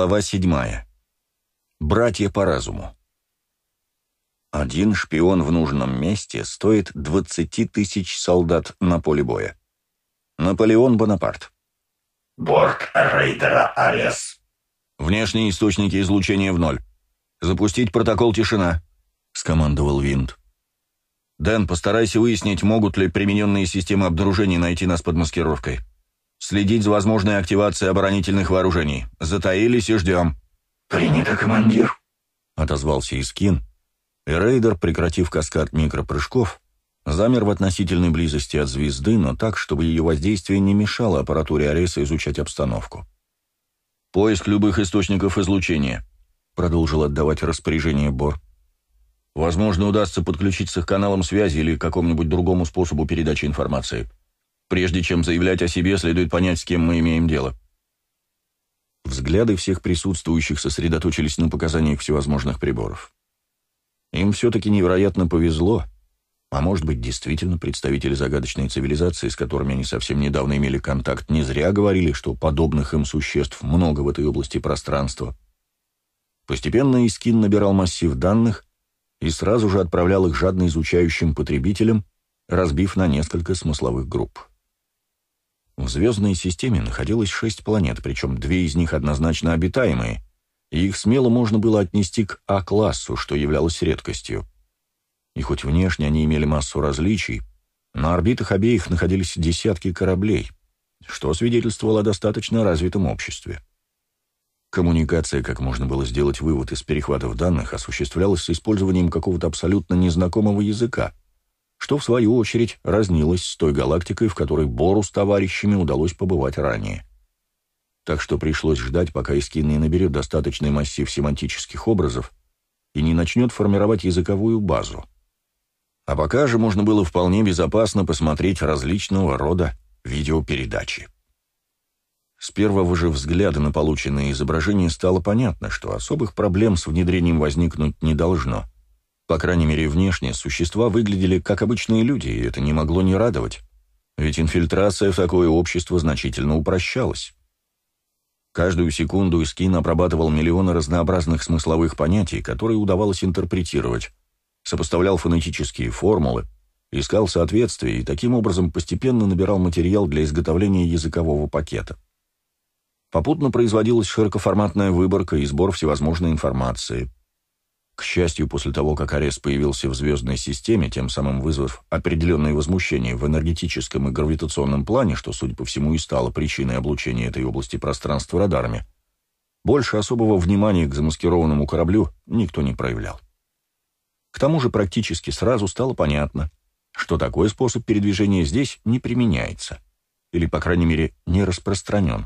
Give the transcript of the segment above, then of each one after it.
Глава седьмая. Братья по разуму. Один шпион в нужном месте стоит 20 тысяч солдат на поле боя. Наполеон Бонапарт. Борт рейдера Арес. Внешние источники излучения в ноль. Запустить протокол «Тишина», — скомандовал Винт. «Дэн, постарайся выяснить, могут ли примененные системы обнаружения найти нас под маскировкой. Следить за возможной активацией оборонительных вооружений. Затаились и ждем». «Принято, командир», — отозвался Искин, и рейдер, прекратив каскад микропрыжков, замер в относительной близости от звезды, но так, чтобы ее воздействие не мешало аппаратуре Ареса изучать обстановку. «Поиск любых источников излучения», — продолжил отдавать распоряжение Бор. «Возможно, удастся подключиться к каналам связи или к какому-нибудь другому способу передачи информации. Прежде чем заявлять о себе, следует понять, с кем мы имеем дело. Взгляды всех присутствующих сосредоточились на показаниях всевозможных приборов. Им все-таки невероятно повезло, а может быть, действительно, представители загадочной цивилизации, с которыми они совсем недавно имели контакт, не зря говорили, что подобных им существ много в этой области пространства. Постепенно Искин набирал массив данных и сразу же отправлял их жадно изучающим потребителям, разбив на несколько смысловых групп. В звездной системе находилось шесть планет, причем две из них однозначно обитаемые, и их смело можно было отнести к А-классу, что являлось редкостью. И хоть внешне они имели массу различий, на орбитах обеих находились десятки кораблей, что свидетельствовало о достаточно развитом обществе. Коммуникация, как можно было сделать вывод из перехватов данных, осуществлялась с использованием какого-то абсолютно незнакомого языка, что, в свою очередь, разнилось с той галактикой, в которой Бору с товарищами удалось побывать ранее. Так что пришлось ждать, пока Искин не наберет достаточный массив семантических образов и не начнет формировать языковую базу. А пока же можно было вполне безопасно посмотреть различного рода видеопередачи. С первого же взгляда на полученное изображение стало понятно, что особых проблем с внедрением возникнуть не должно — по крайней мере, внешне существа выглядели как обычные люди, и это не могло не радовать. Ведь инфильтрация в такое общество значительно упрощалась. Каждую секунду Искин обрабатывал миллионы разнообразных смысловых понятий, которые удавалось интерпретировать, сопоставлял фонетические формулы, искал соответствия и таким образом постепенно набирал материал для изготовления языкового пакета. Попутно производилась широкоформатная выборка и сбор всевозможной информации – к счастью, после того, как Арес появился в звездной системе, тем самым вызвав определенные возмущения в энергетическом и гравитационном плане, что, судя по всему, и стало причиной облучения этой области пространства радарами, больше особого внимания к замаскированному кораблю никто не проявлял. К тому же практически сразу стало понятно, что такой способ передвижения здесь не применяется, или, по крайней мере, не распространен.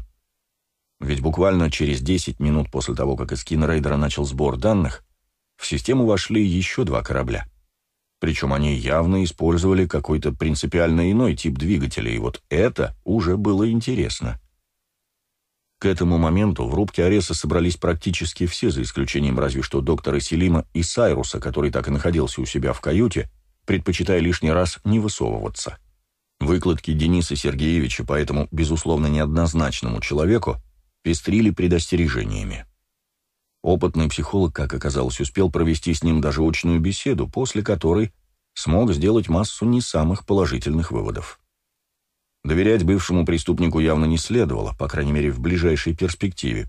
Ведь буквально через 10 минут после того, как из кинорейдера начал сбор данных, в систему вошли еще два корабля. Причем они явно использовали какой-то принципиально иной тип двигателя, и вот это уже было интересно. К этому моменту в рубке Ареса собрались практически все, за исключением разве что доктора Селима и Сайруса, который так и находился у себя в каюте, предпочитая лишний раз не высовываться. Выкладки Дениса Сергеевича по этому, безусловно, неоднозначному человеку пестрили предостережениями. Опытный психолог, как оказалось, успел провести с ним даже очную беседу, после которой смог сделать массу не самых положительных выводов. Доверять бывшему преступнику явно не следовало, по крайней мере, в ближайшей перспективе.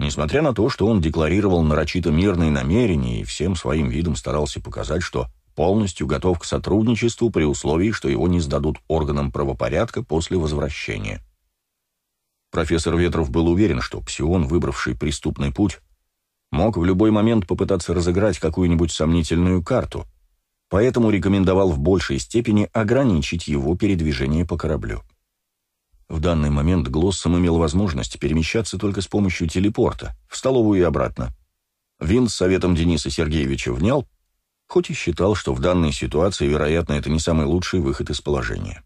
Несмотря на то, что он декларировал нарочито мирные намерения и всем своим видом старался показать, что полностью готов к сотрудничеству при условии, что его не сдадут органам правопорядка после возвращения. Профессор Ветров был уверен, что Псион, выбравший преступный путь, мог в любой момент попытаться разыграть какую-нибудь сомнительную карту, поэтому рекомендовал в большей степени ограничить его передвижение по кораблю. В данный момент Глоссом имел возможность перемещаться только с помощью телепорта, в столовую и обратно. Вин с советом Дениса Сергеевича внял, хоть и считал, что в данной ситуации, вероятно, это не самый лучший выход из положения.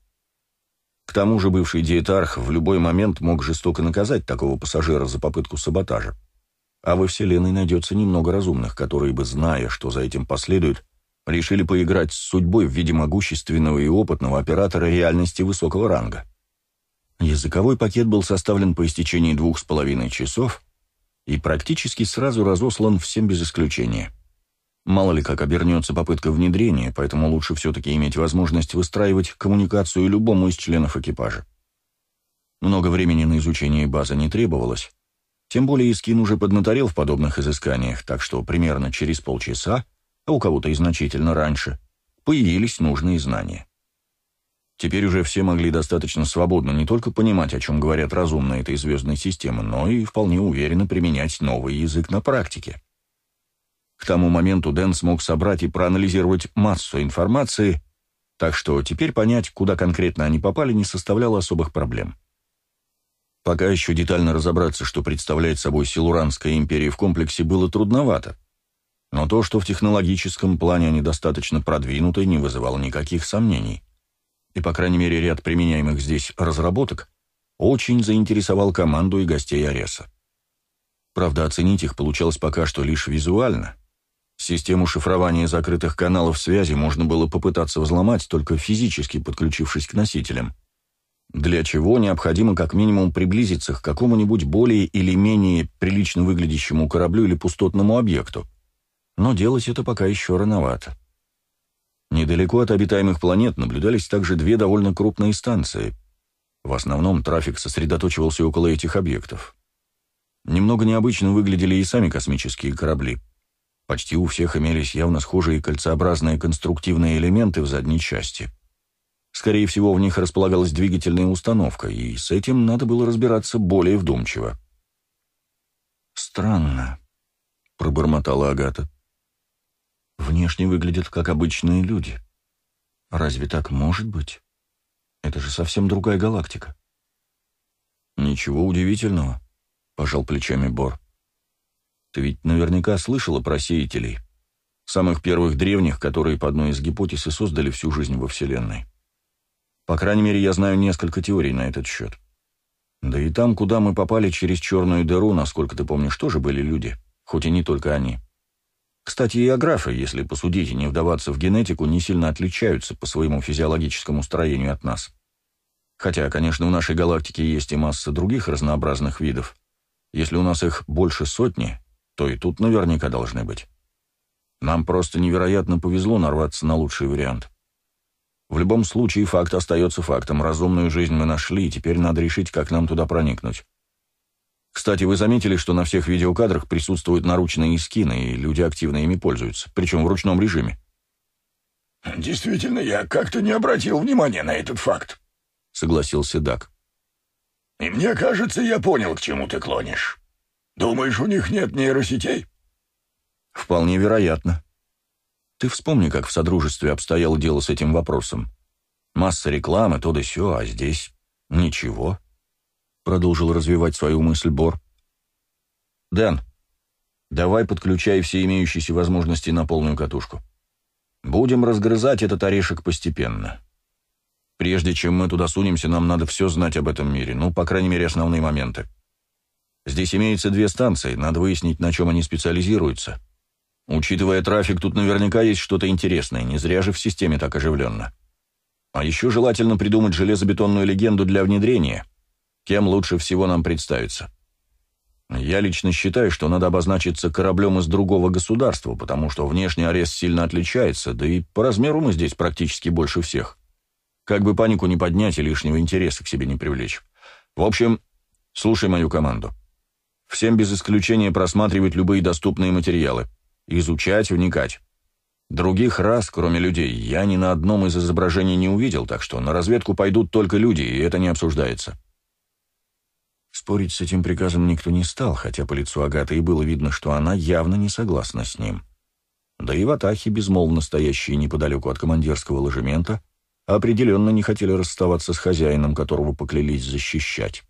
К тому же бывший диетарх в любой момент мог жестоко наказать такого пассажира за попытку саботажа а во Вселенной найдется немного разумных, которые бы, зная, что за этим последует, решили поиграть с судьбой в виде могущественного и опытного оператора реальности высокого ранга. Языковой пакет был составлен по истечении двух с половиной часов, и практически сразу разослан всем без исключения. Мало ли как обернется попытка внедрения, поэтому лучше все-таки иметь возможность выстраивать коммуникацию любому из членов экипажа. Много времени на изучение базы не требовалось, тем более Искин уже поднаторел в подобных изысканиях, так что примерно через полчаса, а у кого-то и значительно раньше, появились нужные знания. Теперь уже все могли достаточно свободно не только понимать, о чем говорят разумные этой звездной системы, но и вполне уверенно применять новый язык на практике. К тому моменту Дэн смог собрать и проанализировать массу информации, так что теперь понять, куда конкретно они попали, не составляло особых проблем. Пока еще детально разобраться, что представляет собой Силуранская империя в комплексе, было трудновато. Но то, что в технологическом плане они достаточно продвинуты, не вызывало никаких сомнений и, по крайней мере, ряд применяемых здесь разработок очень заинтересовал команду и гостей Ареса. Правда, оценить их получалось пока что лишь визуально. Систему шифрования закрытых каналов связи можно было попытаться взломать, только физически подключившись к носителям. Для чего необходимо как минимум приблизиться к какому-нибудь более или менее прилично выглядящему кораблю или пустотному объекту. Но делать это пока еще рановато. Недалеко от обитаемых планет наблюдались также две довольно крупные станции. В основном трафик сосредоточивался около этих объектов. Немного необычно выглядели и сами космические корабли. Почти у всех имелись явно схожие кольцеобразные конструктивные элементы в задней части. Скорее всего, в них располагалась двигательная установка, и с этим надо было разбираться более вдумчиво. «Странно», — пробормотала Агата. Внешне выглядят как обычные люди. Разве так может быть? Это же совсем другая галактика. Ничего удивительного, пожал плечами Бор. Ты ведь наверняка слышала про сеятелей, самых первых древних, которые по одной из гипотез и создали всю жизнь во Вселенной. По крайней мере, я знаю несколько теорий на этот счет. Да и там, куда мы попали через черную дыру, насколько ты помнишь, тоже были люди, хоть и не только они. Кстати, и аграфы, если посудить и не вдаваться в генетику, не сильно отличаются по своему физиологическому строению от нас. Хотя, конечно, в нашей галактике есть и масса других разнообразных видов. Если у нас их больше сотни, то и тут наверняка должны быть. Нам просто невероятно повезло нарваться на лучший вариант. В любом случае, факт остается фактом. Разумную жизнь мы нашли, и теперь надо решить, как нам туда проникнуть. Кстати, вы заметили, что на всех видеокадрах присутствуют наручные скины, и люди активно ими пользуются, причем в ручном режиме. «Действительно, я как-то не обратил внимания на этот факт», — согласился Дак. «И мне кажется, я понял, к чему ты клонишь. Думаешь, у них нет нейросетей?» «Вполне вероятно. Ты вспомни, как в Содружестве обстояло дело с этим вопросом. Масса рекламы, то да сё, а здесь ничего». — продолжил развивать свою мысль Бор. «Дэн, давай подключай все имеющиеся возможности на полную катушку. Будем разгрызать этот орешек постепенно. Прежде чем мы туда сунемся, нам надо все знать об этом мире, ну, по крайней мере, основные моменты. Здесь имеется две станции, надо выяснить, на чем они специализируются. Учитывая трафик, тут наверняка есть что-то интересное, не зря же в системе так оживленно. А еще желательно придумать железобетонную легенду для внедрения» кем лучше всего нам представиться. Я лично считаю, что надо обозначиться кораблем из другого государства, потому что внешний арест сильно отличается, да и по размеру мы здесь практически больше всех. Как бы панику не поднять и лишнего интереса к себе не привлечь. В общем, слушай мою команду. Всем без исключения просматривать любые доступные материалы. Изучать, вникать. Других раз, кроме людей, я ни на одном из изображений не увидел, так что на разведку пойдут только люди, и это не обсуждается. Спорить с этим приказом никто не стал, хотя по лицу Агаты и было видно, что она явно не согласна с ним. Да и ватахи, безмолвно стоящие неподалеку от командирского ложемента, определенно не хотели расставаться с хозяином, которого поклялись защищать.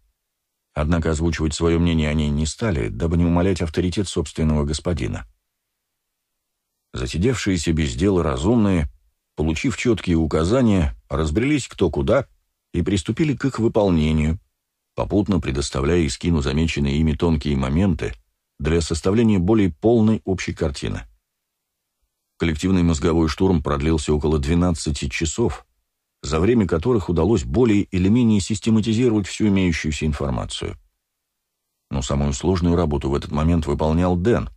Однако озвучивать свое мнение они не стали, дабы не умалять авторитет собственного господина. Засидевшиеся без дела разумные, получив четкие указания, разбрелись кто куда и приступили к их выполнению, попутно предоставляя Искину замеченные ими тонкие моменты для составления более полной общей картины. Коллективный мозговой штурм продлился около 12 часов, за время которых удалось более или менее систематизировать всю имеющуюся информацию. Но самую сложную работу в этот момент выполнял Дэн.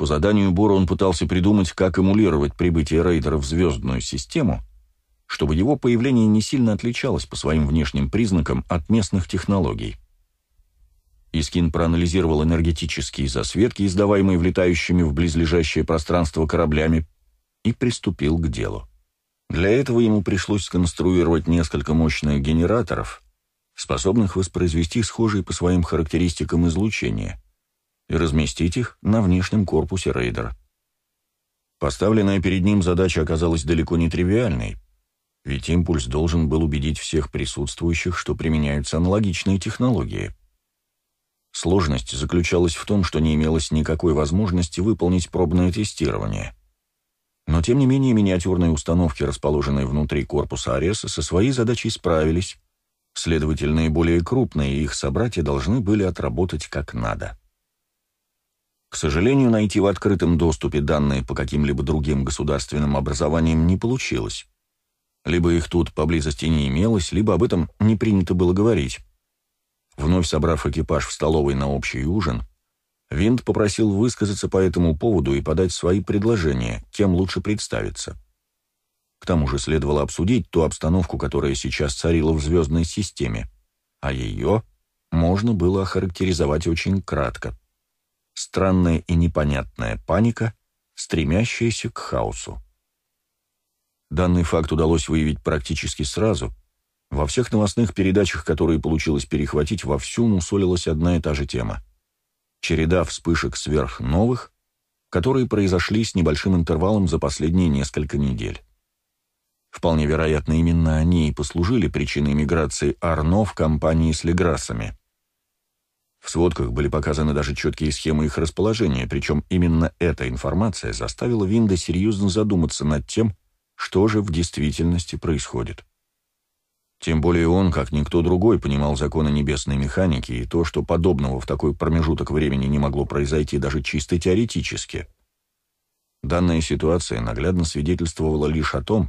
По заданию Бора он пытался придумать, как эмулировать прибытие рейдера в звездную систему, чтобы его появление не сильно отличалось по своим внешним признакам от местных технологий. Искин проанализировал энергетические засветки, издаваемые влетающими в близлежащее пространство кораблями, и приступил к делу. Для этого ему пришлось сконструировать несколько мощных генераторов, способных воспроизвести схожие по своим характеристикам излучения, и разместить их на внешнем корпусе рейдера. Поставленная перед ним задача оказалась далеко не тривиальной, ведь импульс должен был убедить всех присутствующих, что применяются аналогичные технологии. Сложность заключалась в том, что не имелось никакой возможности выполнить пробное тестирование. Но, тем не менее, миниатюрные установки, расположенные внутри корпуса Ареса, со своей задачей справились. Следовательно, и более крупные их собратья должны были отработать как надо. К сожалению, найти в открытом доступе данные по каким-либо другим государственным образованиям не получилось. Либо их тут поблизости не имелось, либо об этом не принято было говорить. Вновь собрав экипаж в столовой на общий ужин, Винт попросил высказаться по этому поводу и подать свои предложения, кем лучше представиться. К тому же следовало обсудить ту обстановку, которая сейчас царила в звездной системе, а ее можно было охарактеризовать очень кратко. Странная и непонятная паника, стремящаяся к хаосу. Данный факт удалось выявить практически сразу, во всех новостных передачах, которые получилось перехватить, вовсю мусолилась одна и та же тема. Череда вспышек сверхновых, которые произошли с небольшим интервалом за последние несколько недель. Вполне вероятно, именно они и послужили причиной миграции Арно в компании с Леграссами. В сводках были показаны даже четкие схемы их расположения, причем именно эта информация заставила Винда серьезно задуматься над тем, что же в действительности происходит. Тем более он, как никто другой, понимал законы небесной механики и то, что подобного в такой промежуток времени не могло произойти даже чисто теоретически. Данная ситуация наглядно свидетельствовала лишь о том,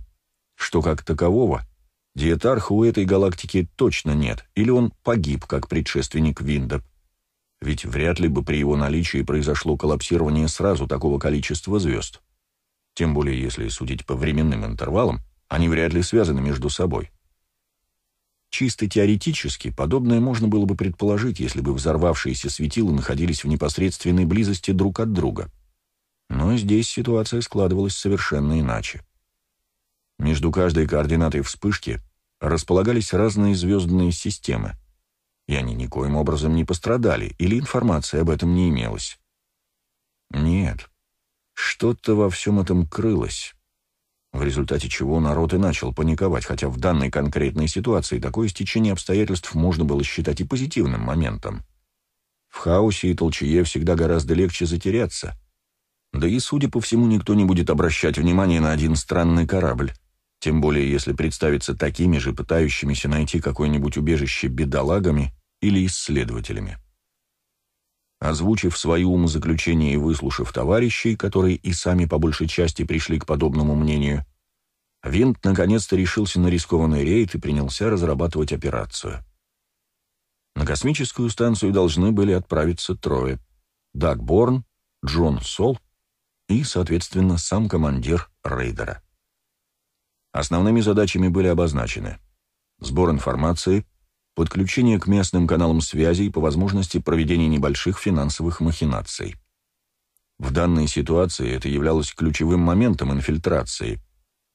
что как такового диетарха у этой галактики точно нет, или он погиб, как предшественник Винда. Ведь вряд ли бы при его наличии произошло коллапсирование сразу такого количества звезд. Тем более, если судить по временным интервалам, они вряд ли связаны между собой. Чисто теоретически подобное можно было бы предположить, если бы взорвавшиеся светила находились в непосредственной близости друг от друга. Но здесь ситуация складывалась совершенно иначе. Между каждой координатой вспышки располагались разные звездные системы, и они никоим образом не пострадали, или информации об этом не имелось. Нет, что-то во всем этом крылось в результате чего народ и начал паниковать, хотя в данной конкретной ситуации такое стечение обстоятельств можно было считать и позитивным моментом. В хаосе и толчее всегда гораздо легче затеряться. Да и, судя по всему, никто не будет обращать внимание на один странный корабль, тем более если представиться такими же, пытающимися найти какое-нибудь убежище бедолагами или исследователями. Озвучив свои умозаключения и выслушав товарищей, которые и сами по большей части пришли к подобному мнению, Винт наконец-то решился на рискованный рейд и принялся разрабатывать операцию. На космическую станцию должны были отправиться трое — Даг Борн, Джон Сол и, соответственно, сам командир рейдера. Основными задачами были обозначены сбор информации, подключение к местным каналам связи и по возможности проведение небольших финансовых махинаций. В данной ситуации это являлось ключевым моментом инфильтрации,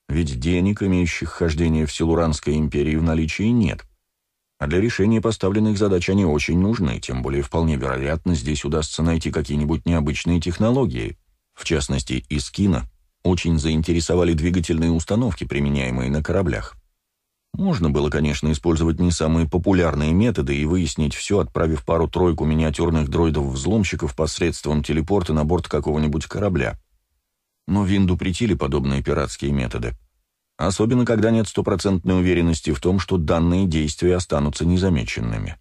ведь денег, имеющих хождение в Силуранской империи, в наличии нет. А для решения поставленных задач они очень нужны, тем более вполне вероятно, здесь удастся найти какие-нибудь необычные технологии. В частности, из кино очень заинтересовали двигательные установки, применяемые на кораблях. Можно было, конечно, использовать не самые популярные методы и выяснить все, отправив пару-тройку миниатюрных дроидов-взломщиков посредством телепорта на борт какого-нибудь корабля. Но Винду притили подобные пиратские методы. Особенно, когда нет стопроцентной уверенности в том, что данные действия останутся незамеченными.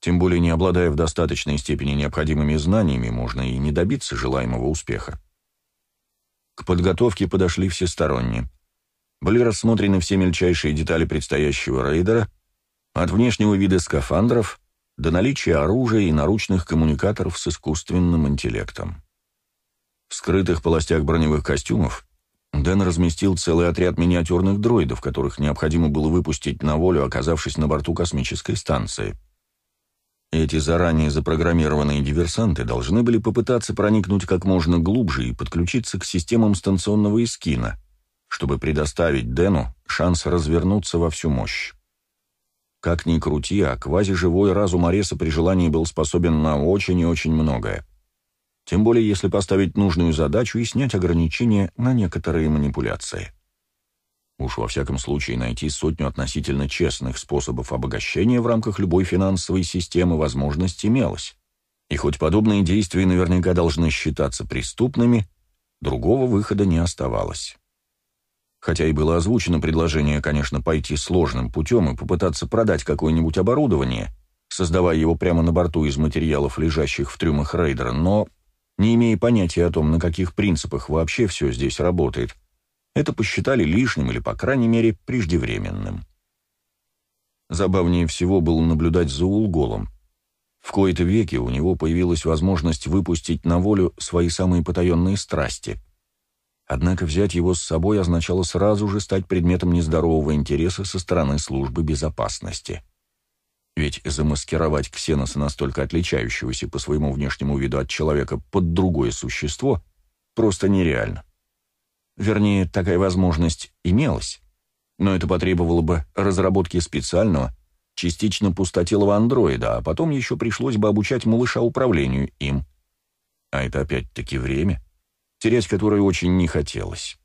Тем более, не обладая в достаточной степени необходимыми знаниями, можно и не добиться желаемого успеха. К подготовке подошли всесторонне – были рассмотрены все мельчайшие детали предстоящего рейдера, от внешнего вида скафандров до наличия оружия и наручных коммуникаторов с искусственным интеллектом. В скрытых полостях броневых костюмов Дэн разместил целый отряд миниатюрных дроидов, которых необходимо было выпустить на волю, оказавшись на борту космической станции. Эти заранее запрограммированные диверсанты должны были попытаться проникнуть как можно глубже и подключиться к системам станционного эскина, чтобы предоставить Дэну шанс развернуться во всю мощь. Как ни крути, а квазиживой разум Ареса при желании был способен на очень и очень многое. Тем более, если поставить нужную задачу и снять ограничения на некоторые манипуляции. Уж во всяком случае найти сотню относительно честных способов обогащения в рамках любой финансовой системы возможность имелась. И хоть подобные действия наверняка должны считаться преступными, другого выхода не оставалось. Хотя и было озвучено предложение, конечно, пойти сложным путем и попытаться продать какое-нибудь оборудование, создавая его прямо на борту из материалов, лежащих в трюмах рейдера, но, не имея понятия о том, на каких принципах вообще все здесь работает, это посчитали лишним или, по крайней мере, преждевременным. Забавнее всего было наблюдать за Улголом. В кои-то веки у него появилась возможность выпустить на волю свои самые потаенные страсти — Однако взять его с собой означало сразу же стать предметом нездорового интереса со стороны службы безопасности. Ведь замаскировать ксеноса, настолько отличающегося по своему внешнему виду от человека, под другое существо просто нереально. Вернее, такая возможность имелась, но это потребовало бы разработки специального, частично пустотелого андроида, а потом еще пришлось бы обучать малыша управлению им. А это опять-таки время — терять которой очень не хотелось.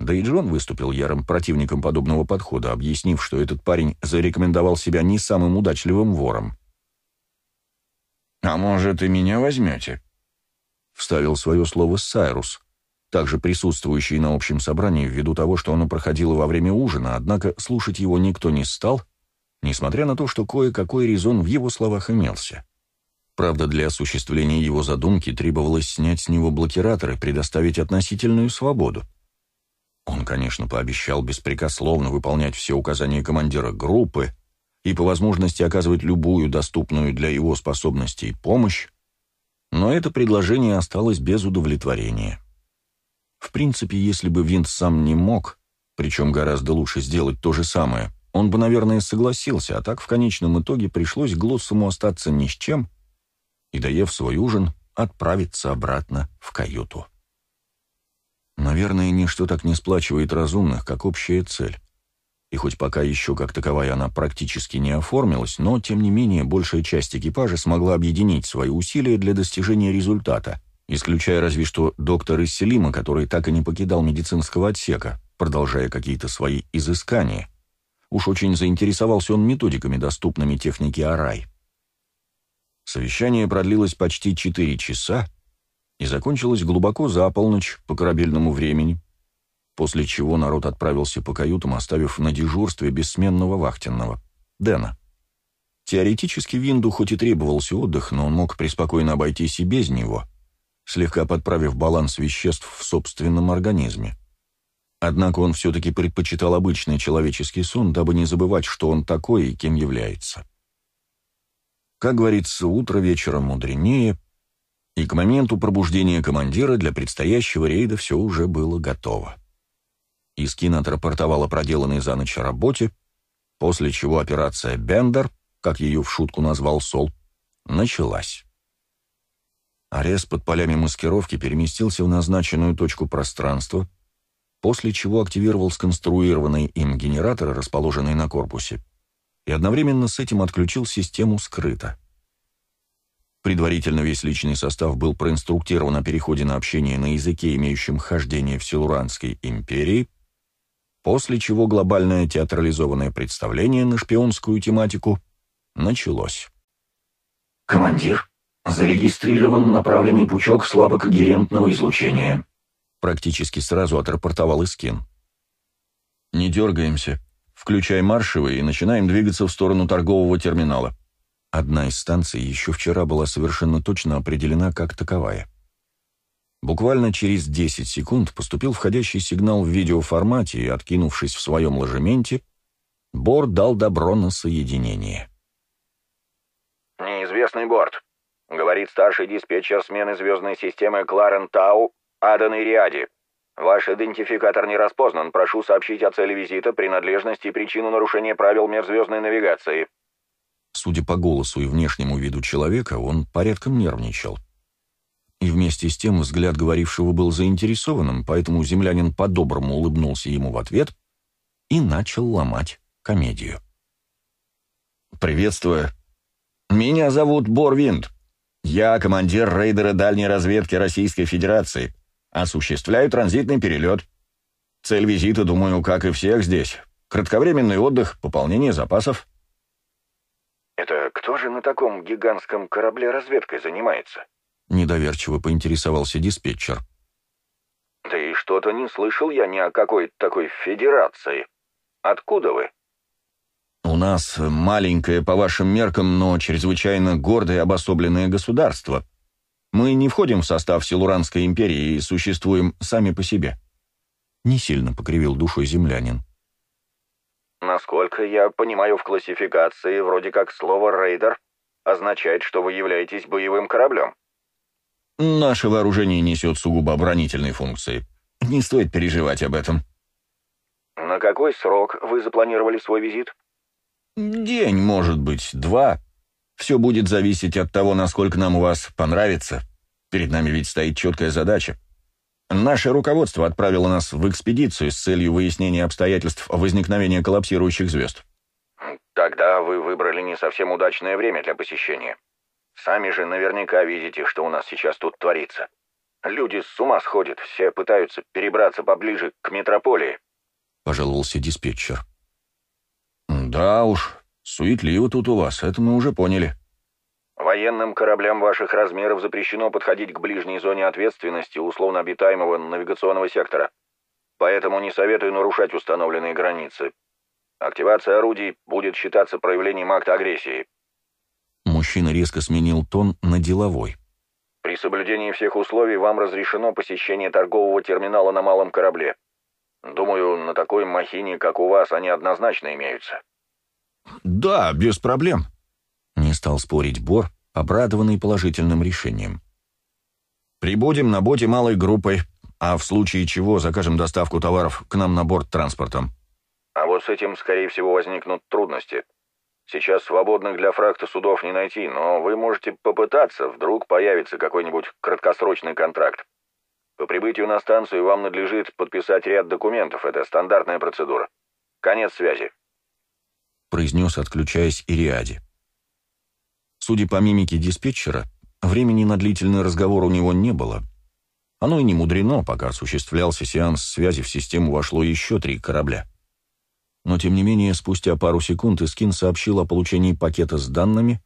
Да и Джон выступил ярым противником подобного подхода, объяснив, что этот парень зарекомендовал себя не самым удачливым вором. «А может, и меня возьмете?» — вставил свое слово Сайрус, также присутствующий на общем собрании ввиду того, что оно проходило во время ужина, однако слушать его никто не стал, несмотря на то, что кое-какой резон в его словах имелся. Правда, для осуществления его задумки требовалось снять с него блокираторы, предоставить относительную свободу. Он, конечно, пообещал беспрекословно выполнять все указания командира группы и по возможности оказывать любую доступную для его способностей помощь, но это предложение осталось без удовлетворения. В принципе, если бы Винт сам не мог, причем гораздо лучше сделать то же самое, он бы, наверное, согласился, а так в конечном итоге пришлось Глоссому остаться ни с чем — и, доев свой ужин, отправиться обратно в каюту. Наверное, ничто так не сплачивает разумных, как общая цель. И хоть пока еще как таковая она практически не оформилась, но, тем не менее, большая часть экипажа смогла объединить свои усилия для достижения результата, исключая разве что доктора Селима, который так и не покидал медицинского отсека, продолжая какие-то свои изыскания. Уж очень заинтересовался он методиками, доступными технике Арай. Совещание продлилось почти четыре часа и закончилось глубоко за полночь по корабельному времени, после чего народ отправился по каютам, оставив на дежурстве бессменного вахтенного, Дэна. Теоретически Винду хоть и требовался отдых, но он мог преспокойно обойтись и без него, слегка подправив баланс веществ в собственном организме. Однако он все-таки предпочитал обычный человеческий сон, дабы не забывать, что он такой и кем является. Как говорится, утро вечера мудренее, и к моменту пробуждения командира для предстоящего рейда все уже было готово. Искин отрапортовал о проделанной за ночь работе, после чего операция «Бендер», как ее в шутку назвал Сол, началась. Арес под полями маскировки переместился в назначенную точку пространства, после чего активировал сконструированный им генератор, расположенный на корпусе, и одновременно с этим отключил систему скрыто. Предварительно весь личный состав был проинструктирован о переходе на общение на языке, имеющем хождение в Силуранской империи, после чего глобальное театрализованное представление на шпионскую тематику началось. «Командир, зарегистрирован направленный пучок слабокогерентного излучения», практически сразу отрапортовал Искин. «Не дергаемся», Включай маршевые и начинаем двигаться в сторону торгового терминала. Одна из станций еще вчера была совершенно точно определена как таковая. Буквально через 10 секунд поступил входящий сигнал в видеоформате, и, откинувшись в своем ложементе, Бор дал добро на соединение. «Неизвестный борт», — говорит старший диспетчер смены звездной системы Кларен Тау Адан Ириади. «Ваш идентификатор не распознан. Прошу сообщить о цели визита, принадлежности и причину нарушения правил межзвездной навигации». Судя по голосу и внешнему виду человека, он порядком нервничал. И вместе с тем взгляд говорившего был заинтересованным, поэтому землянин по-доброму улыбнулся ему в ответ и начал ломать комедию. «Приветствую. Меня зовут Борвинд. Я командир рейдера дальней разведки Российской Федерации. Осуществляю транзитный перелет. Цель визита, думаю, как и всех здесь. Кратковременный отдых, пополнение запасов». «Это кто же на таком гигантском корабле разведкой занимается?» Недоверчиво поинтересовался диспетчер. «Да и что-то не слышал я ни о какой такой федерации. Откуда вы?» «У нас маленькое, по вашим меркам, но чрезвычайно гордое обособленное государство. Мы не входим в состав Силуранской империи и существуем сами по себе». Не сильно покривил душой землянин. Насколько я понимаю, в классификации вроде как слово «рейдер» означает, что вы являетесь боевым кораблем. Наше вооружение несет сугубо оборонительные функции. Не стоит переживать об этом. На какой срок вы запланировали свой визит? День, может быть, два. Все будет зависеть от того, насколько нам у вас понравится. Перед нами ведь стоит четкая задача. Наше руководство отправило нас в экспедицию с целью выяснения обстоятельств возникновения коллапсирующих звезд. Тогда вы выбрали не совсем удачное время для посещения. Сами же наверняка видите, что у нас сейчас тут творится. Люди с ума сходят, все пытаются перебраться поближе к метрополии. Пожаловался диспетчер. Да уж, суетливо тут у вас, это мы уже поняли. Военным кораблям ваших размеров запрещено подходить к ближней зоне ответственности условно обитаемого навигационного сектора. Поэтому не советую нарушать установленные границы. Активация орудий будет считаться проявлением акта агрессии. Мужчина резко сменил тон на деловой. При соблюдении всех условий вам разрешено посещение торгового терминала на малом корабле. Думаю, на такой махине, как у вас, они однозначно имеются. Да, без проблем. Не стал спорить Бор, обрадованный положительным решением. «Прибудем на боте малой группой, а в случае чего закажем доставку товаров к нам на борт транспортом». «А вот с этим, скорее всего, возникнут трудности. Сейчас свободных для фрахта судов не найти, но вы можете попытаться, вдруг появится какой-нибудь краткосрочный контракт. По прибытию на станцию вам надлежит подписать ряд документов, это стандартная процедура. Конец связи», — произнес, отключаясь Ириади. Судя по мимике диспетчера, времени на длительный разговор у него не было. Оно и не мудрено, пока осуществлялся сеанс связи в систему вошло еще три корабля. Но, тем не менее, спустя пару секунд Искин сообщил о получении пакета с данными,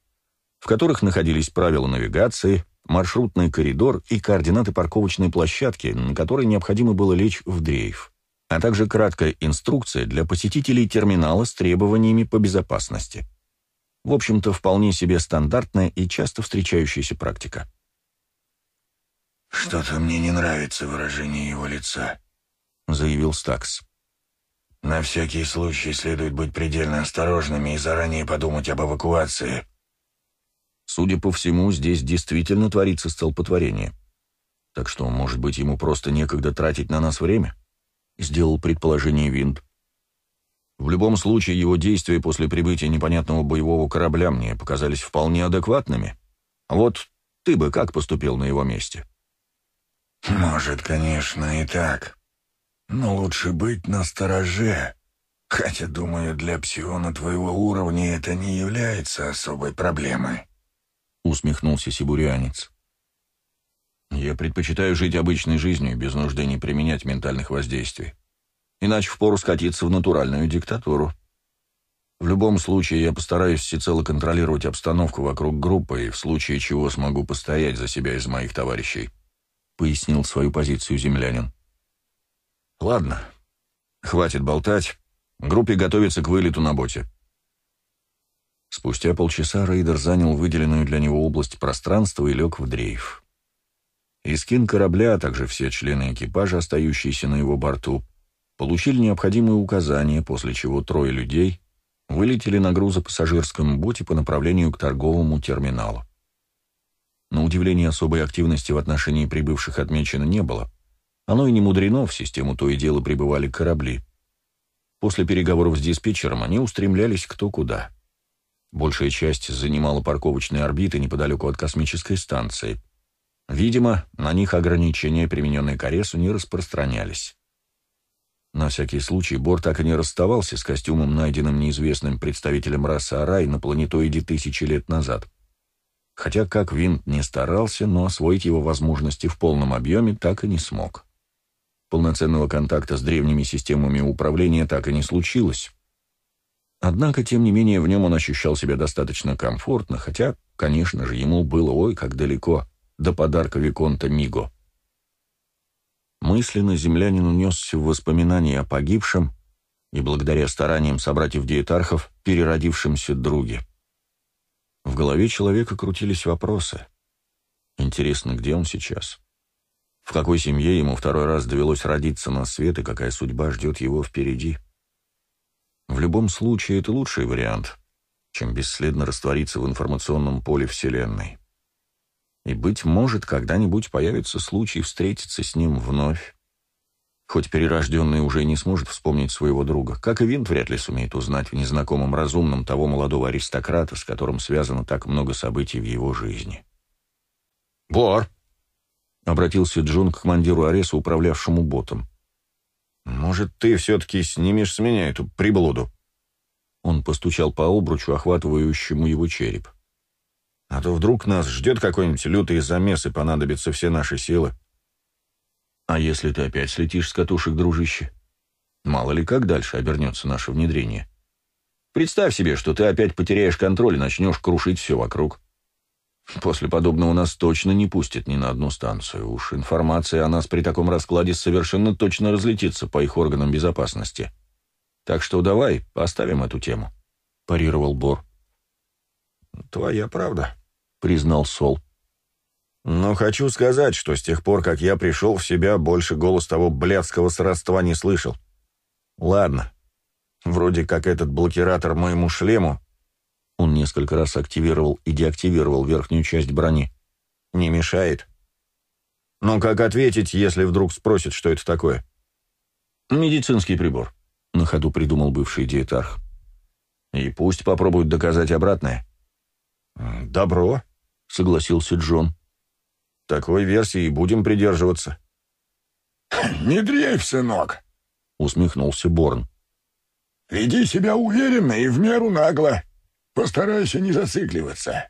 в которых находились правила навигации, маршрутный коридор и координаты парковочной площадки, на которой необходимо было лечь в дрейф, а также краткая инструкция для посетителей терминала с требованиями по безопасности. В общем-то, вполне себе стандартная и часто встречающаяся практика. «Что-то мне не нравится выражение его лица», — заявил Стакс. «На всякий случай следует быть предельно осторожными и заранее подумать об эвакуации». Судя по всему, здесь действительно творится столпотворение. Так что, может быть, ему просто некогда тратить на нас время? Сделал предположение Винт. В любом случае, его действия после прибытия непонятного боевого корабля мне показались вполне адекватными. Вот ты бы как поступил на его месте? Может, конечно, и так. Но лучше быть настороже. Хотя, думаю, для псиона твоего уровня это не является особой проблемой. Усмехнулся сибурянец. Я предпочитаю жить обычной жизнью, без нужды не применять ментальных воздействий иначе впору скатиться в натуральную диктатуру. В любом случае, я постараюсь всецело контролировать обстановку вокруг группы и в случае чего смогу постоять за себя из моих товарищей», — пояснил свою позицию землянин. «Ладно, хватит болтать. Группе готовится к вылету на боте». Спустя полчаса рейдер занял выделенную для него область пространства и лег в дрейф. Искин корабля, а также все члены экипажа, остающиеся на его борту, получили необходимые указания, после чего трое людей вылетели на грузопассажирском боте по направлению к торговому терминалу. На удивление особой активности в отношении прибывших отмечено не было. Оно и не мудрено, в систему то и дело прибывали корабли. После переговоров с диспетчером они устремлялись кто куда. Большая часть занимала парковочные орбиты неподалеку от космической станции. Видимо, на них ограничения, примененные к Аресу, не распространялись. На всякий случай Бор так и не расставался с костюмом, найденным неизвестным представителем расы Арай на планетоиде тысячи лет назад. Хотя как Винт не старался, но освоить его возможности в полном объеме так и не смог. Полноценного контакта с древними системами управления так и не случилось. Однако, тем не менее, в нем он ощущал себя достаточно комфортно, хотя, конечно же, ему было ой как далеко до подарка Виконта Миго. Мысленно землянин унесся в воспоминания о погибшем и, благодаря стараниям собратьев-диетархов, переродившемся друге. В голове человека крутились вопросы. Интересно, где он сейчас? В какой семье ему второй раз довелось родиться на свет и какая судьба ждет его впереди? В любом случае, это лучший вариант, чем бесследно раствориться в информационном поле Вселенной. И, быть может, когда-нибудь появится случай встретиться с ним вновь. Хоть перерожденный уже не сможет вспомнить своего друга, как и Винт вряд ли сумеет узнать в незнакомом разумном того молодого аристократа, с которым связано так много событий в его жизни. «Бор!» — обратился Джон к командиру Ареса, управлявшему ботом. «Может, ты все-таки снимешь с меня эту приблуду?» Он постучал по обручу, охватывающему его череп. А то вдруг нас ждет какой-нибудь лютый замес и понадобятся все наши силы. А если ты опять слетишь с катушек, дружище? Мало ли как дальше обернется наше внедрение. Представь себе, что ты опять потеряешь контроль и начнешь крушить все вокруг. После подобного нас точно не пустят ни на одну станцию. Уж информация о нас при таком раскладе совершенно точно разлетится по их органам безопасности. Так что давай, поставим эту тему», — парировал Бор. «Твоя правда», — признал Сол. «Но хочу сказать, что с тех пор, как я пришел в себя, больше голос того блядского сродства не слышал. Ладно, вроде как этот блокиратор моему шлему...» Он несколько раз активировал и деактивировал верхнюю часть брони. «Не мешает. Но как ответить, если вдруг спросят, что это такое?» «Медицинский прибор», — на ходу придумал бывший диетарх. «И пусть попробуют доказать обратное». «Добро», — согласился Джон. «Такой версии будем придерживаться». «Не дрейф, сынок», — усмехнулся Борн. «Веди себя уверенно и в меру нагло. Постарайся не зацикливаться.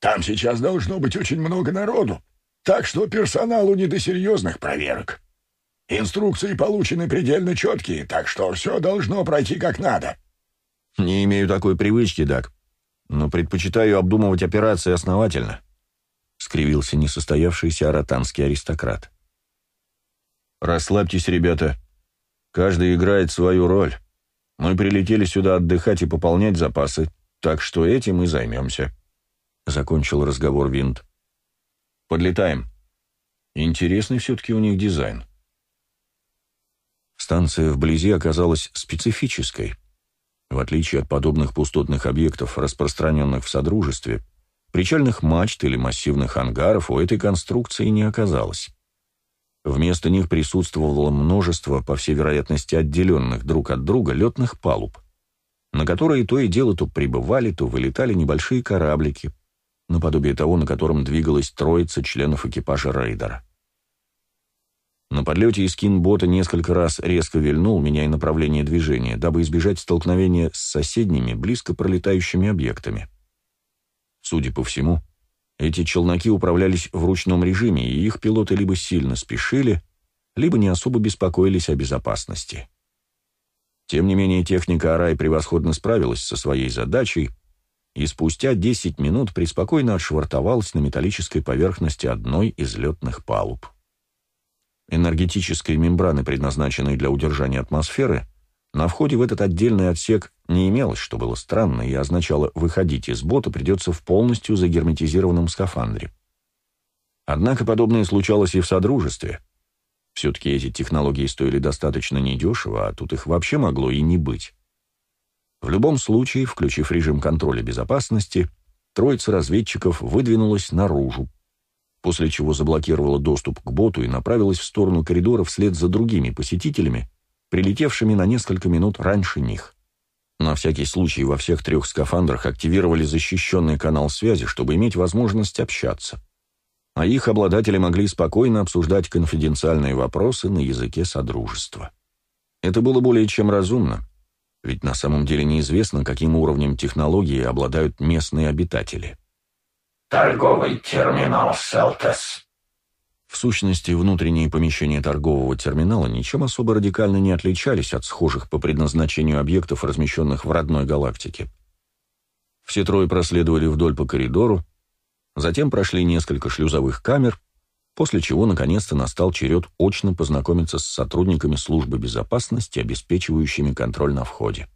Там сейчас должно быть очень много народу, так что персоналу не до серьезных проверок. Инструкции получены предельно четкие, так что все должно пройти как надо». «Не имею такой привычки, Дак», но предпочитаю обдумывать операции основательно», — скривился несостоявшийся аратанский аристократ. «Расслабьтесь, ребята. Каждый играет свою роль. Мы прилетели сюда отдыхать и пополнять запасы, так что этим и займемся», — закончил разговор Винт. «Подлетаем. Интересный все-таки у них дизайн». Станция вблизи оказалась специфической. В отличие от подобных пустотных объектов, распространенных в Содружестве, причальных мачт или массивных ангаров у этой конструкции не оказалось. Вместо них присутствовало множество, по всей вероятности, отделенных друг от друга летных палуб, на которые то и дело то прибывали, то вылетали небольшие кораблики, наподобие того, на котором двигалась троица членов экипажа рейдера. На подлете из бота несколько раз резко вильнул, меняя направление движения, дабы избежать столкновения с соседними, близко пролетающими объектами. Судя по всему, эти челноки управлялись в ручном режиме, и их пилоты либо сильно спешили, либо не особо беспокоились о безопасности. Тем не менее, техника Арай превосходно справилась со своей задачей, и спустя 10 минут преспокойно отшвартовалась на металлической поверхности одной из летных палуб. Энергетической мембраны, предназначенной для удержания атмосферы, на входе в этот отдельный отсек не имелось, что было странно и означало выходить из бота придется в полностью загерметизированном скафандре. Однако подобное случалось и в Содружестве. Все-таки эти технологии стоили достаточно недешево, а тут их вообще могло и не быть. В любом случае, включив режим контроля безопасности, троица разведчиков выдвинулась наружу, после чего заблокировала доступ к боту и направилась в сторону коридора вслед за другими посетителями, прилетевшими на несколько минут раньше них. На всякий случай во всех трех скафандрах активировали защищенный канал связи, чтобы иметь возможность общаться. А их обладатели могли спокойно обсуждать конфиденциальные вопросы на языке Содружества. Это было более чем разумно, ведь на самом деле неизвестно, каким уровнем технологии обладают местные обитатели. «Торговый терминал Селтес». В сущности, внутренние помещения торгового терминала ничем особо радикально не отличались от схожих по предназначению объектов, размещенных в родной галактике. Все трое проследовали вдоль по коридору, затем прошли несколько шлюзовых камер, после чего наконец-то настал черед очно познакомиться с сотрудниками службы безопасности, обеспечивающими контроль на входе.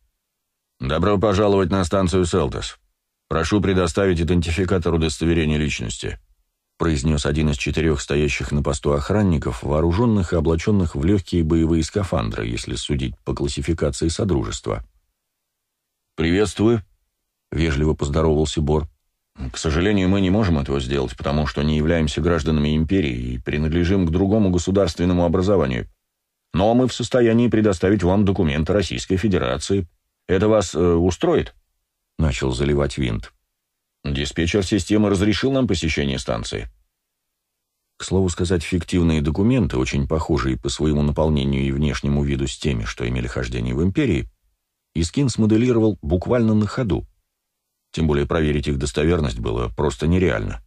«Добро пожаловать на станцию Селтес», «Прошу предоставить идентификатор удостоверения личности», произнес один из четырех стоящих на посту охранников, вооруженных и облаченных в легкие боевые скафандры, если судить по классификации Содружества. «Приветствую», — вежливо поздоровался Бор. «К сожалению, мы не можем этого сделать, потому что не являемся гражданами империи и принадлежим к другому государственному образованию. Но мы в состоянии предоставить вам документы Российской Федерации. Это вас э, устроит?» — начал заливать винт. «Диспетчер системы разрешил нам посещение станции». К слову сказать, фиктивные документы, очень похожие по своему наполнению и внешнему виду с теми, что имели хождение в Империи, Искин смоделировал буквально на ходу. Тем более проверить их достоверность было просто нереально.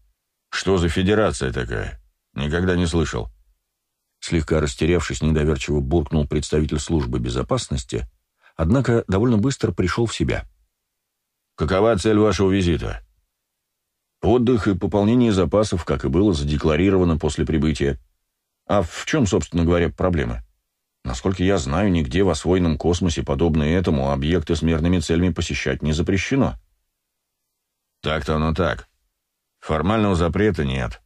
«Что за федерация такая? Никогда не слышал». Слегка растерявшись, недоверчиво буркнул представитель службы безопасности, однако довольно быстро пришел в себя — Какова цель вашего визита? Отдых и пополнение запасов, как и было задекларировано после прибытия. А в чем, собственно говоря, проблема? Насколько я знаю, нигде в освоенном космосе, подобные этому, объекты с мирными целями посещать не запрещено. Так-то оно так. Формального запрета нет.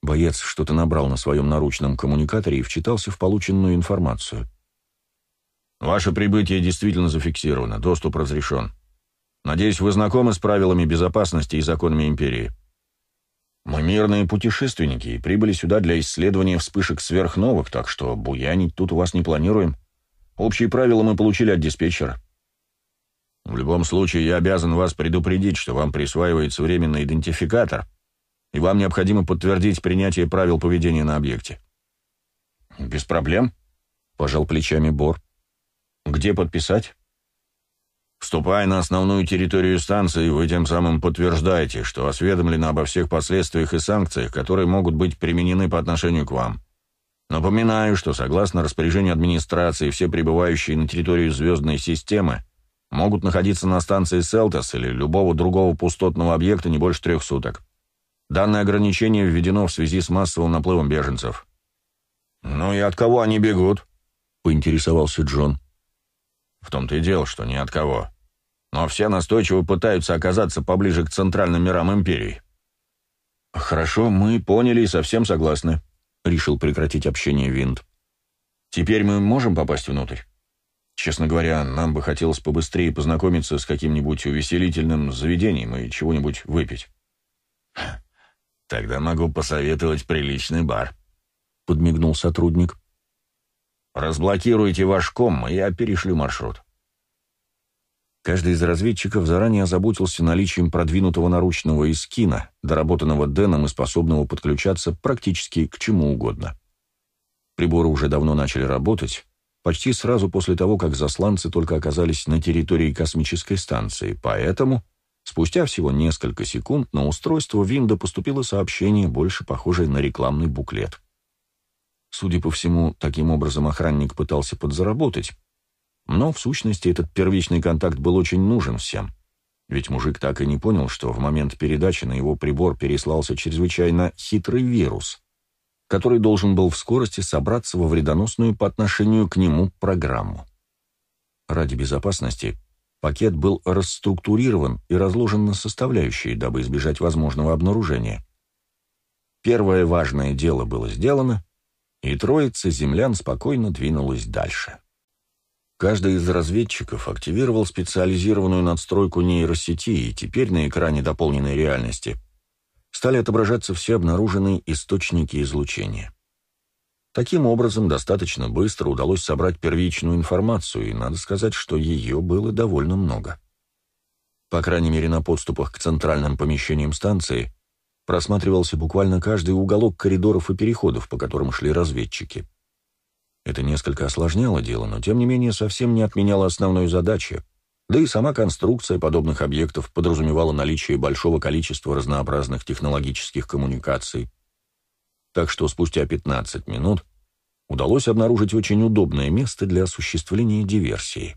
Боец что-то набрал на своем наручном коммуникаторе и вчитался в полученную информацию. Ваше прибытие действительно зафиксировано, доступ разрешен. Надеюсь, вы знакомы с правилами безопасности и законами Империи. Мы мирные путешественники и прибыли сюда для исследования вспышек сверхновых, так что буянить тут у вас не планируем. Общие правила мы получили от диспетчера. В любом случае, я обязан вас предупредить, что вам присваивается временный идентификатор, и вам необходимо подтвердить принятие правил поведения на объекте. «Без проблем», — пожал плечами Бор. «Где подписать?» Вступая на основную территорию станции, вы тем самым подтверждаете, что осведомлены обо всех последствиях и санкциях, которые могут быть применены по отношению к вам. Напоминаю, что согласно распоряжению администрации, все прибывающие на территорию звездной системы могут находиться на станции Селтос или любого другого пустотного объекта не больше трех суток. Данное ограничение введено в связи с массовым наплывом беженцев. «Ну и от кого они бегут?» — поинтересовался Джон. В том-то и дело, что ни от кого. Но все настойчиво пытаются оказаться поближе к центральным мирам Империи. «Хорошо, мы поняли и совсем согласны», — решил прекратить общение Винт. «Теперь мы можем попасть внутрь? Честно говоря, нам бы хотелось побыстрее познакомиться с каким-нибудь увеселительным заведением и чего-нибудь выпить». «Тогда могу посоветовать приличный бар», — подмигнул сотрудник. Разблокируйте ваш ком, и я перешлю маршрут. Каждый из разведчиков заранее озаботился наличием продвинутого наручного эскина, доработанного Дэном и способного подключаться практически к чему угодно. Приборы уже давно начали работать, почти сразу после того, как засланцы только оказались на территории космической станции, поэтому спустя всего несколько секунд на устройство Винда поступило сообщение, больше похожее на рекламный буклет. Судя по всему, таким образом охранник пытался подзаработать. Но, в сущности, этот первичный контакт был очень нужен всем. Ведь мужик так и не понял, что в момент передачи на его прибор переслался чрезвычайно хитрый вирус, который должен был в скорости собраться во вредоносную по отношению к нему программу. Ради безопасности пакет был расструктурирован и разложен на составляющие, дабы избежать возможного обнаружения. Первое важное дело было сделано — и троица землян спокойно двинулась дальше. Каждый из разведчиков активировал специализированную надстройку нейросети, и теперь на экране дополненной реальности стали отображаться все обнаруженные источники излучения. Таким образом, достаточно быстро удалось собрать первичную информацию, и надо сказать, что ее было довольно много. По крайней мере, на подступах к центральным помещениям станции просматривался буквально каждый уголок коридоров и переходов, по которым шли разведчики. Это несколько осложняло дело, но тем не менее совсем не отменяло основной задачи, да и сама конструкция подобных объектов подразумевала наличие большого количества разнообразных технологических коммуникаций. Так что спустя 15 минут удалось обнаружить очень удобное место для осуществления диверсии.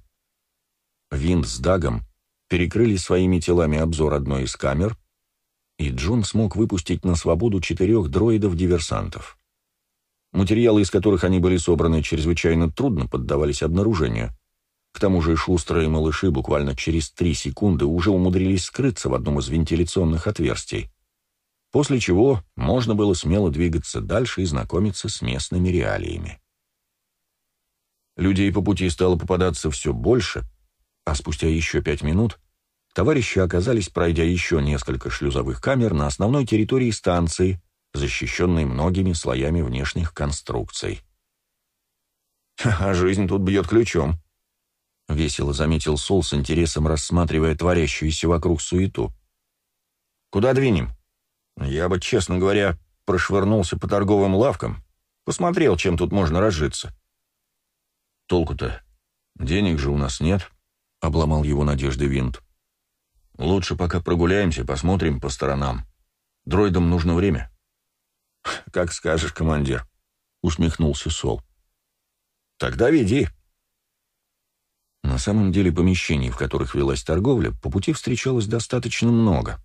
Винт с Дагом перекрыли своими телами обзор одной из камер, и Джон смог выпустить на свободу четырех дроидов-диверсантов. Материалы, из которых они были собраны, чрезвычайно трудно поддавались обнаружению. К тому же шустрые малыши буквально через три секунды уже умудрились скрыться в одном из вентиляционных отверстий, после чего можно было смело двигаться дальше и знакомиться с местными реалиями. Людей по пути стало попадаться все больше, а спустя еще пять минут товарищи оказались, пройдя еще несколько шлюзовых камер на основной территории станции, защищенный многими слоями внешних конструкций. «А жизнь тут бьет ключом», — весело заметил Сол с интересом, рассматривая творящуюся вокруг суету. «Куда двинем? Я бы, честно говоря, прошвырнулся по торговым лавкам, посмотрел, чем тут можно разжиться». «Толку-то? Денег же у нас нет», — обломал его надежды Винт. «Лучше пока прогуляемся, посмотрим по сторонам. Дроидам нужно время». «Как скажешь, командир», — усмехнулся Сол. «Тогда веди». На самом деле помещений, в которых велась торговля, по пути встречалось достаточно много.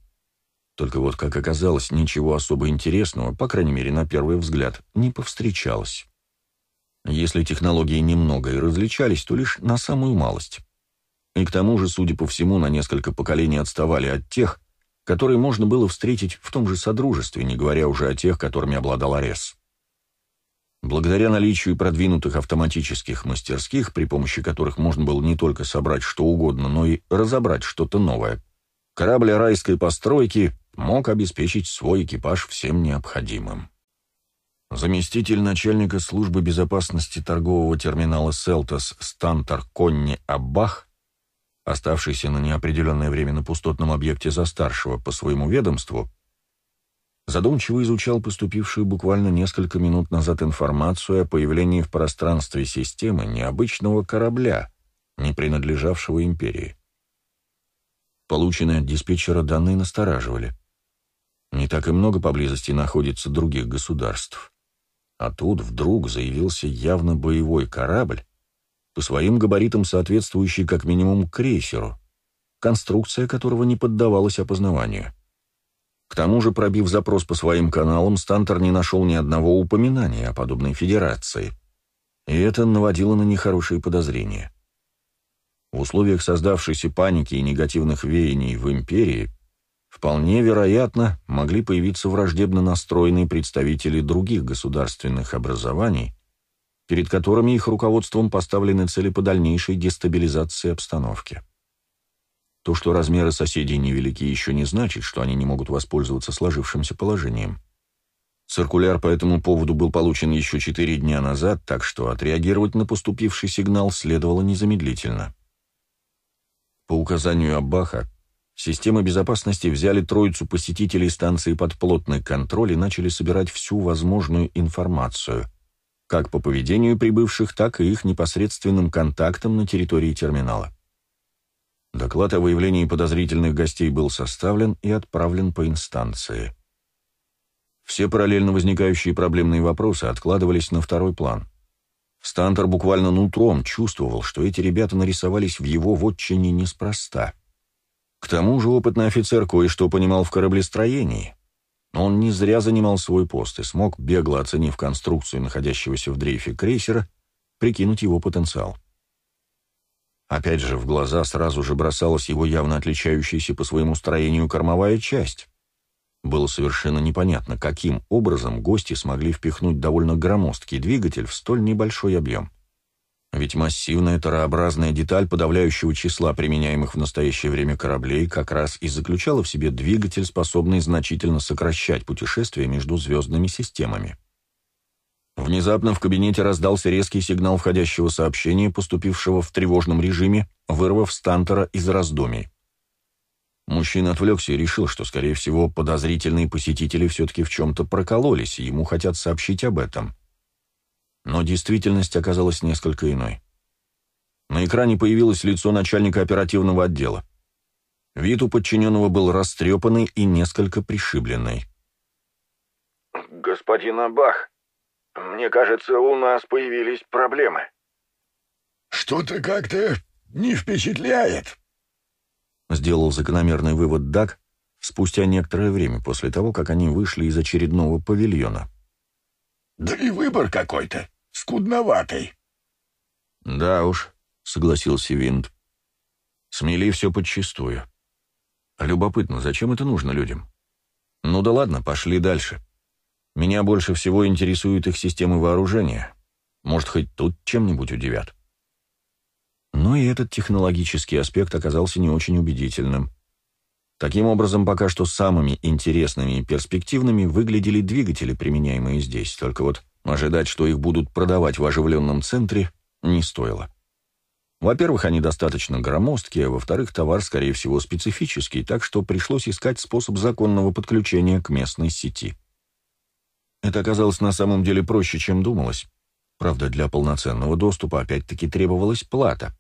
Только вот, как оказалось, ничего особо интересного, по крайней мере, на первый взгляд, не повстречалось. Если технологии немного и различались, то лишь на самую малость. И к тому же, судя по всему, на несколько поколений отставали от тех, которые можно было встретить в том же Содружестве, не говоря уже о тех, которыми обладал Арес. Благодаря наличию продвинутых автоматических мастерских, при помощи которых можно было не только собрать что угодно, но и разобрать что-то новое, корабль райской постройки мог обеспечить свой экипаж всем необходимым. Заместитель начальника службы безопасности торгового терминала «Селтос» Стантер Конни Аббах оставшийся на неопределенное время на пустотном объекте за старшего по своему ведомству, задумчиво изучал поступившую буквально несколько минут назад информацию о появлении в пространстве системы необычного корабля, не принадлежавшего империи. Полученные от диспетчера данные настораживали. Не так и много поблизости находится других государств. А тут вдруг заявился явно боевой корабль, по своим габаритам соответствующий как минимум крейсеру, конструкция которого не поддавалась опознаванию. К тому же, пробив запрос по своим каналам, Стантер не нашел ни одного упоминания о подобной федерации, и это наводило на нехорошие подозрения. В условиях создавшейся паники и негативных веяний в империи вполне вероятно могли появиться враждебно настроенные представители других государственных образований, перед которыми их руководством поставлены цели по дальнейшей дестабилизации обстановки. То, что размеры соседей невелики, еще не значит, что они не могут воспользоваться сложившимся положением. Циркуляр по этому поводу был получен еще четыре дня назад, так что отреагировать на поступивший сигнал следовало незамедлительно. По указанию Аббаха, системы безопасности взяли троицу посетителей станции под плотный контроль и начали собирать всю возможную информацию – как по поведению прибывших, так и их непосредственным контактам на территории терминала. Доклад о выявлении подозрительных гостей был составлен и отправлен по инстанции. Все параллельно возникающие проблемные вопросы откладывались на второй план. Стантер буквально нутром чувствовал, что эти ребята нарисовались в его вотчине неспроста. К тому же опытный офицер кое-что понимал в кораблестроении — он не зря занимал свой пост и смог, бегло оценив конструкцию находящегося в дрейфе крейсера, прикинуть его потенциал. Опять же, в глаза сразу же бросалась его явно отличающаяся по своему строению кормовая часть. Было совершенно непонятно, каким образом гости смогли впихнуть довольно громоздкий двигатель в столь небольшой объем. Ведь массивная тарообразная деталь подавляющего числа применяемых в настоящее время кораблей как раз и заключала в себе двигатель, способный значительно сокращать путешествия между звездными системами. Внезапно в кабинете раздался резкий сигнал входящего сообщения, поступившего в тревожном режиме, вырвав Стантера из раздумий. Мужчина отвлекся и решил, что, скорее всего, подозрительные посетители все-таки в чем-то прокололись, и ему хотят сообщить об этом. Но действительность оказалась несколько иной. На экране появилось лицо начальника оперативного отдела. Вид у подчиненного был растрепанный и несколько пришибленный. «Господин Абах, мне кажется, у нас появились проблемы». «Что-то как-то не впечатляет», — сделал закономерный вывод Дак спустя некоторое время после того, как они вышли из очередного павильона. Да и выбор какой-то, скудноватый. Да уж, согласился Винт. Смели все подчистую. Любопытно, зачем это нужно людям? Ну да ладно, пошли дальше. Меня больше всего интересуют их системы вооружения. Может, хоть тут чем-нибудь удивят. Но и этот технологический аспект оказался не очень убедительным. Таким образом, пока что самыми интересными и перспективными выглядели двигатели, применяемые здесь, только вот ожидать, что их будут продавать в оживленном центре, не стоило. Во-первых, они достаточно громоздкие, а во-вторых, товар, скорее всего, специфический, так что пришлось искать способ законного подключения к местной сети. Это оказалось на самом деле проще, чем думалось. Правда, для полноценного доступа опять-таки требовалась плата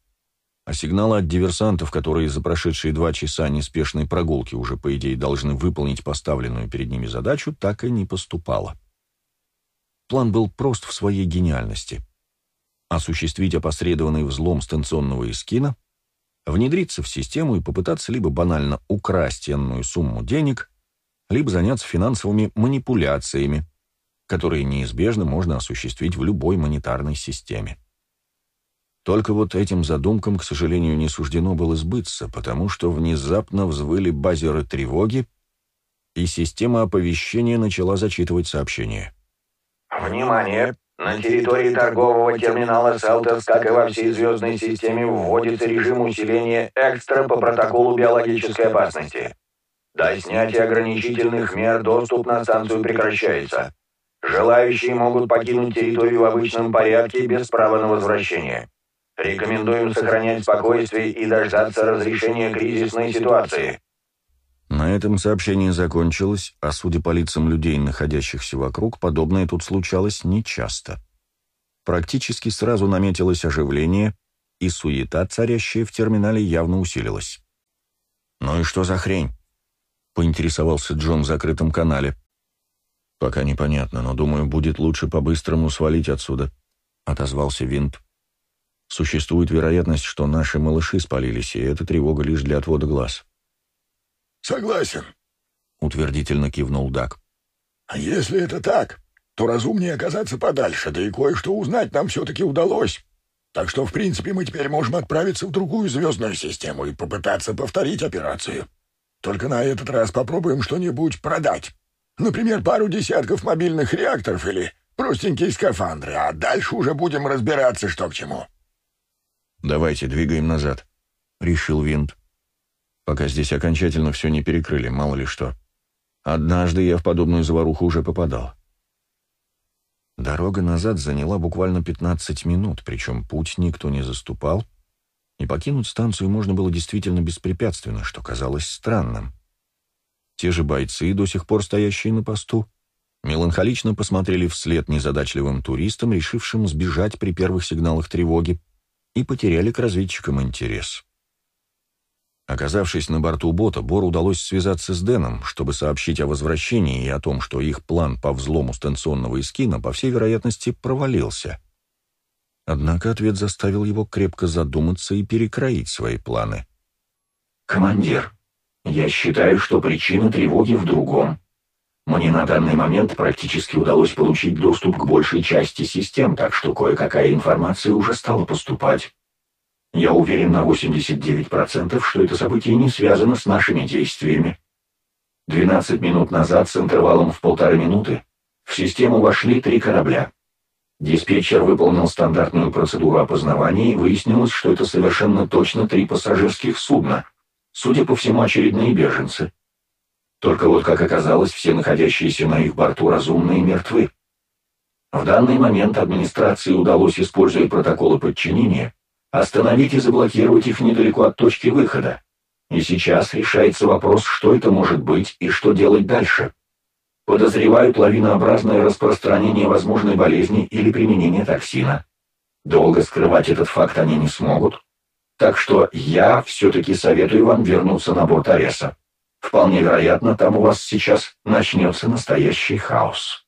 а сигналы от диверсантов, которые за прошедшие два часа неспешной прогулки уже, по идее, должны выполнить поставленную перед ними задачу, так и не поступало. План был прост в своей гениальности. Осуществить опосредованный взлом станционного эскина, внедриться в систему и попытаться либо банально украсть ценную сумму денег, либо заняться финансовыми манипуляциями, которые неизбежно можно осуществить в любой монетарной системе. Только вот этим задумкам, к сожалению, не суждено было сбыться, потому что внезапно взвыли базеры тревоги, и система оповещения начала зачитывать сообщение. «Внимание! На территории торгового терминала Селтес, как и во всей звездной системе, вводится режим усиления экстра по протоколу биологической опасности. До снятия ограничительных мер доступ на станцию прекращается. Желающие могут покинуть территорию в обычном порядке без права на возвращение. Рекомендуем сохранять спокойствие и дождаться разрешения кризисной ситуации. На этом сообщение закончилось, а судя по лицам людей, находящихся вокруг, подобное тут случалось нечасто. Практически сразу наметилось оживление, и суета, царящая в терминале, явно усилилась. «Ну и что за хрень?» — поинтересовался Джон в закрытом канале. «Пока непонятно, но, думаю, будет лучше по-быстрому свалить отсюда», — отозвался Винт. Существует вероятность, что наши малыши спалились, и это тревога лишь для отвода глаз. «Согласен», — утвердительно кивнул Дак. «А если это так, то разумнее оказаться подальше, да и кое-что узнать нам все-таки удалось. Так что, в принципе, мы теперь можем отправиться в другую звездную систему и попытаться повторить операцию. Только на этот раз попробуем что-нибудь продать. Например, пару десятков мобильных реакторов или простенькие скафандры, а дальше уже будем разбираться, что к чему». «Давайте, двигаем назад», — решил Винт. «Пока здесь окончательно все не перекрыли, мало ли что. Однажды я в подобную заваруху уже попадал». Дорога назад заняла буквально 15 минут, причем путь никто не заступал, и покинуть станцию можно было действительно беспрепятственно, что казалось странным. Те же бойцы, до сих пор стоящие на посту, меланхолично посмотрели вслед незадачливым туристам, решившим сбежать при первых сигналах тревоги, и потеряли к разведчикам интерес. Оказавшись на борту бота, Бор удалось связаться с Дэном, чтобы сообщить о возвращении и о том, что их план по взлому станционного эскина, по всей вероятности, провалился. Однако ответ заставил его крепко задуматься и перекроить свои планы. «Командир, я считаю, что причина тревоги в другом. Мне на данный момент практически удалось получить доступ к большей части систем, так что кое-какая информация уже стала поступать. Я уверен на 89%, что это событие не связано с нашими действиями. 12 минут назад с интервалом в полторы минуты в систему вошли три корабля. Диспетчер выполнил стандартную процедуру опознавания и выяснилось, что это совершенно точно три пассажирских судна, судя по всему, очередные беженцы. Только вот, как оказалось, все находящиеся на их борту разумные мертвы. В данный момент администрации удалось, используя протоколы подчинения, остановить и заблокировать их недалеко от точки выхода. И сейчас решается вопрос, что это может быть и что делать дальше. Подозревают лавинообразное распространение возможной болезни или применение токсина. Долго скрывать этот факт они не смогут. Так что я все-таки советую вам вернуться на борт Ареса. Вполне вероятно, там у вас сейчас начнется настоящий хаос.